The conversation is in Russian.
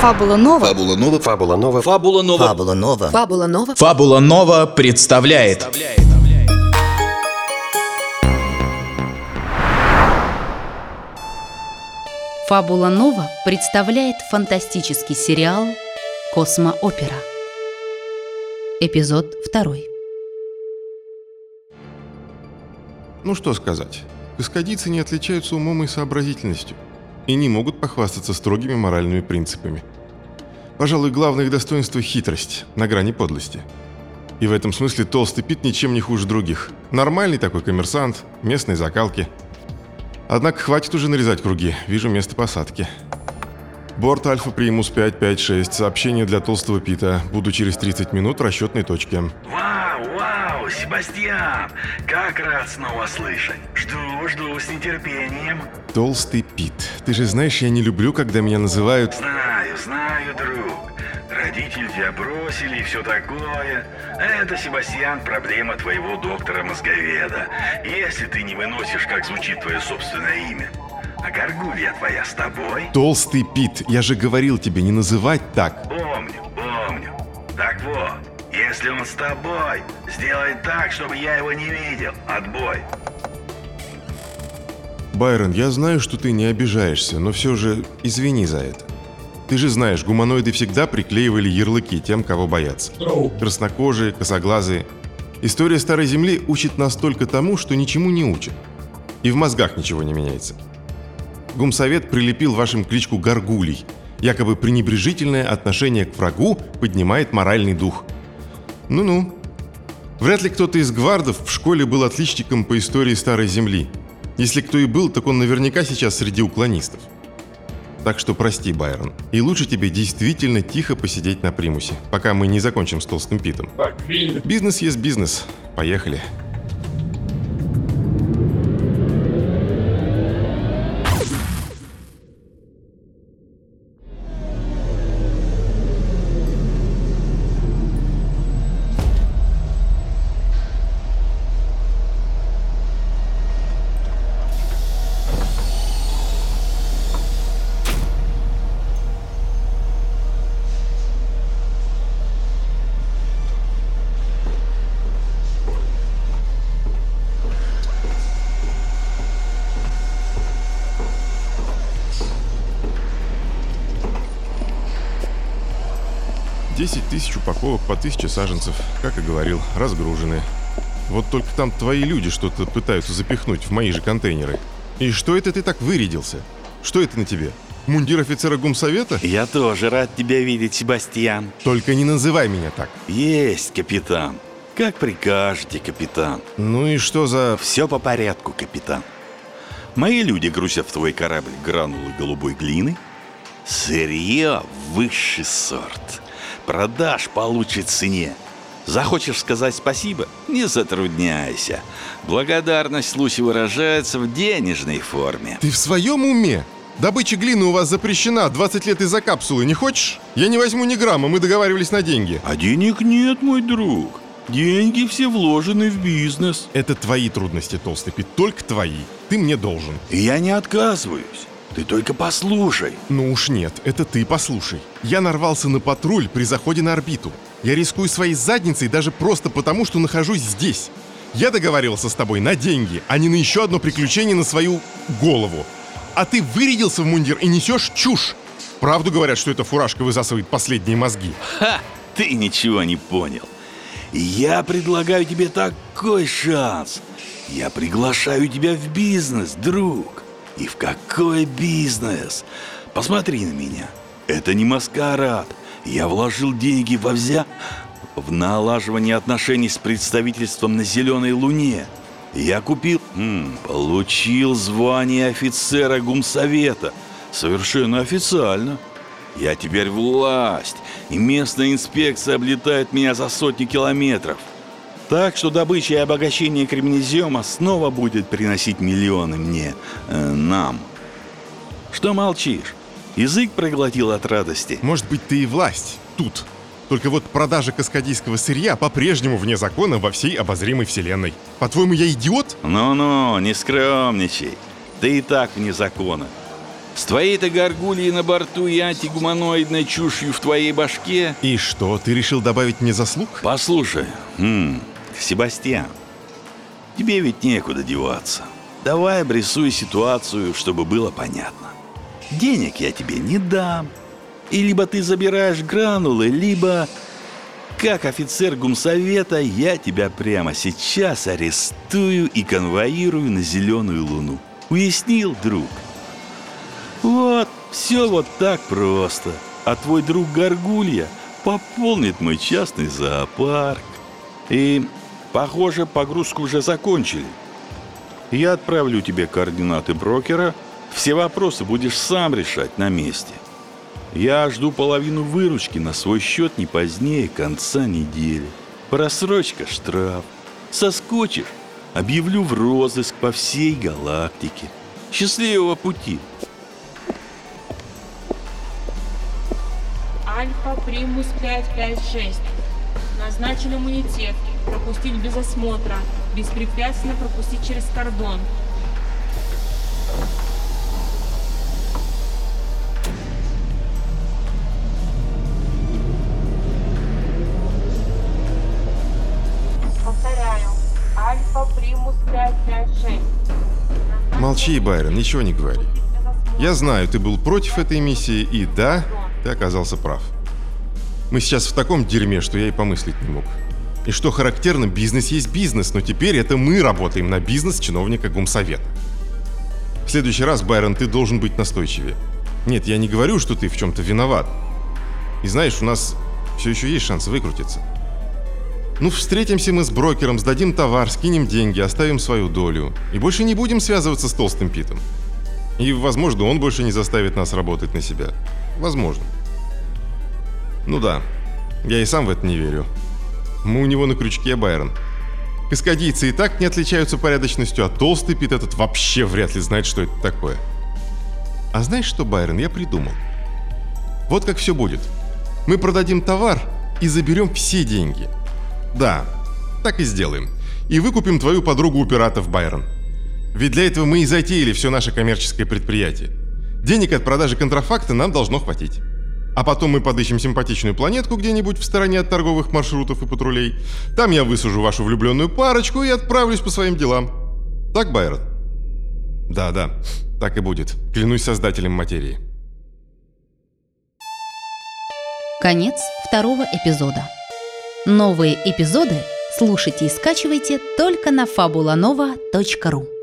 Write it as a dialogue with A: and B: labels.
A: Фабула Нова.
B: Фабула Нова.
C: Фабула Нова.
D: Фабула Нова.
E: Фабула Нова.
F: Фабула Нова.
G: Фабула Нова представляет
H: Фабула Нова представляет фантастический сериал «Космоопера». Эпизод второй.
I: Ну что сказать, каскадийцы не отличаются умом и сообразительностью и не могут похвастаться строгими моральными принципами. Пожалуй, главное их достоинство – хитрость, на грани подлости. И в этом смысле толстый Пит ничем не хуже других. Нормальный такой коммерсант, местной закалки. Однако хватит уже нарезать круги, вижу место посадки. Борт Альфа Примус 556, сообщение для толстого Пита. Буду через 30 минут в расчетной точке.
J: Вау, вау, Себастьян! Как рад снова слышать. Жду, жду с нетерпением.
I: Толстый Пит, ты же знаешь, я не люблю, когда меня называют...
J: Знаю, знаю, друг. Родители тебя бросили и все такое. Это, Себастьян, проблема твоего доктора-мозговеда. Если ты не выносишь, как звучит твое собственное имя. А горгулья твоя с тобой?
I: Толстый Пит, я же говорил тебе не называть так.
J: Помню, помню. Так вот, если он с тобой, сделай так, чтобы я его не видел. Отбой.
I: Байрон, я знаю, что ты не обижаешься, но все же извини за это. Ты же знаешь, гуманоиды всегда приклеивали ярлыки тем, кого боятся. Краснокожие, косоглазые. История Старой Земли учит нас только тому, что ничему не учит. И в мозгах ничего не меняется. Гумсовет прилепил вашим кличку Гаргулей. Якобы пренебрежительное отношение к врагу поднимает моральный дух. Ну-ну. Вряд ли кто-то из гвардов в школе был отличником по истории Старой Земли. Если кто и был, так он наверняка сейчас среди уклонистов. Так что прости, Байрон. И лучше тебе действительно тихо посидеть на примусе, пока мы не закончим с толстым питом. Бизнес есть бизнес. Поехали. Десять тысяч упаковок по тысяче саженцев, как и говорил, разгружены. Вот только там твои люди что-то пытаются запихнуть в мои же контейнеры. И что это ты так вырядился? Что это на тебе? Мундир офицера гумсовета?
J: Я тоже рад тебя видеть, Себастьян.
I: Только не называй меня так.
J: Есть, капитан. Как прикажете, капитан.
I: Ну и что за...
J: Все по порядку, капитан. Мои люди грузят в твой корабль гранулы голубой глины. Сырье высший сорт. Продаж по лучшей цене. Захочешь сказать спасибо? Не затрудняйся. Благодарность случае выражается в денежной форме.
I: Ты в своем уме? Добыча глины у вас запрещена 20 лет из-за капсулы, не хочешь? Я не возьму ни грамма, мы договаривались на деньги.
J: А денег нет, мой друг. Деньги все вложены в бизнес.
I: Это твои трудности, Толстый Пит, только твои. Ты мне должен.
J: И я не отказываюсь. Ты только послушай.
I: Ну уж нет, это ты послушай. Я нарвался на патруль при заходе на орбиту. Я рискую своей задницей даже просто потому, что нахожусь здесь. Я договаривался с тобой на деньги, а не на еще одно приключение на свою голову. А ты вырядился в мундир и несешь чушь. Правду говорят, что эта фуражка высасывает последние мозги.
J: Ха! Ты ничего не понял. Я предлагаю тебе такой шанс. Я приглашаю тебя в бизнес, друг. И в какой бизнес? Посмотри на меня. Это не маскарад. Я вложил деньги во взя... в налаживание отношений с представительством на Зеленой Луне. Я купил... м, получил звание офицера гумсовета. Совершенно официально. Я теперь власть, и местная инспекция облетает меня за сотни километров. Так что добыча и обогащение кремнезема снова будет приносить миллионы мне, э, нам. Что молчишь? Язык проглотил от радости.
I: Может быть, ты и власть тут. Только вот продажа каскадийского сырья по-прежнему вне закона во всей обозримой вселенной. По-твоему, я идиот?
J: Ну-ну, не скромничай. Ты и так вне закона. С твоей-то горгульей на борту и антигуманоидной чушью в твоей башке...
I: И что, ты решил добавить мне заслуг?
J: Послушай, м, Себастьян, тебе ведь некуда деваться. Давай обрисуй ситуацию, чтобы было понятно. Денег я тебе не дам. И либо ты забираешь гранулы, либо... Как офицер гумсовета я тебя прямо сейчас арестую и конвоирую на зеленую луну. Уяснил, друг? Вот, все вот так просто. А твой друг Горгулья пополнит мой частный зоопарк. И, похоже, погрузку уже закончили. Я отправлю тебе координаты брокера. Все вопросы будешь сам решать на месте. Я жду половину выручки на свой счет не позднее конца недели. Просрочка штраф. Соскочишь, объявлю в розыск по всей галактике. Счастливого пути!
A: Альфа Примус 556. Назначен иммунитет. Пропустить без осмотра. Беспрепятственно пропустить через кордон. Повторяю. Альфа Примус 556.
I: Молчи, Байрон, ничего не говори. Я знаю, ты был против этой миссии, и да, ты оказался прав. Мы сейчас в таком дерьме, что я и помыслить не мог. И что характерно, бизнес есть бизнес, но теперь это мы работаем на бизнес чиновника Гумсовета. В следующий раз, Байрон, ты должен быть настойчивее. Нет, я не говорю, что ты в чем-то виноват. И знаешь, у нас все еще есть шанс выкрутиться. Ну, встретимся мы с брокером, сдадим товар, скинем деньги, оставим свою долю. И больше не будем связываться с толстым Питом. И, возможно, он больше не заставит нас работать на себя. Возможно. Ну да, я и сам в это не верю. Мы у него на крючке, Байрон. Каскадийцы и так не отличаются порядочностью, а толстый Пит этот вообще вряд ли знает, что это такое. А знаешь что, Байрон, я придумал. Вот как все будет. Мы продадим товар и заберем все деньги. Да, так и сделаем. И выкупим твою подругу у пиратов, Байрон. Ведь для этого мы и затеяли все наше коммерческое предприятие. Денег от продажи контрафакта нам должно хватить. А потом мы подыщем симпатичную планетку где-нибудь в стороне от торговых маршрутов и патрулей. Там я высажу вашу влюбленную парочку и отправлюсь по своим делам. Так, Байрон? Да, да, так и будет. Клянусь создателем материи.
H: Конец второго эпизода. Новые эпизоды слушайте и скачивайте только на fabulanova.ru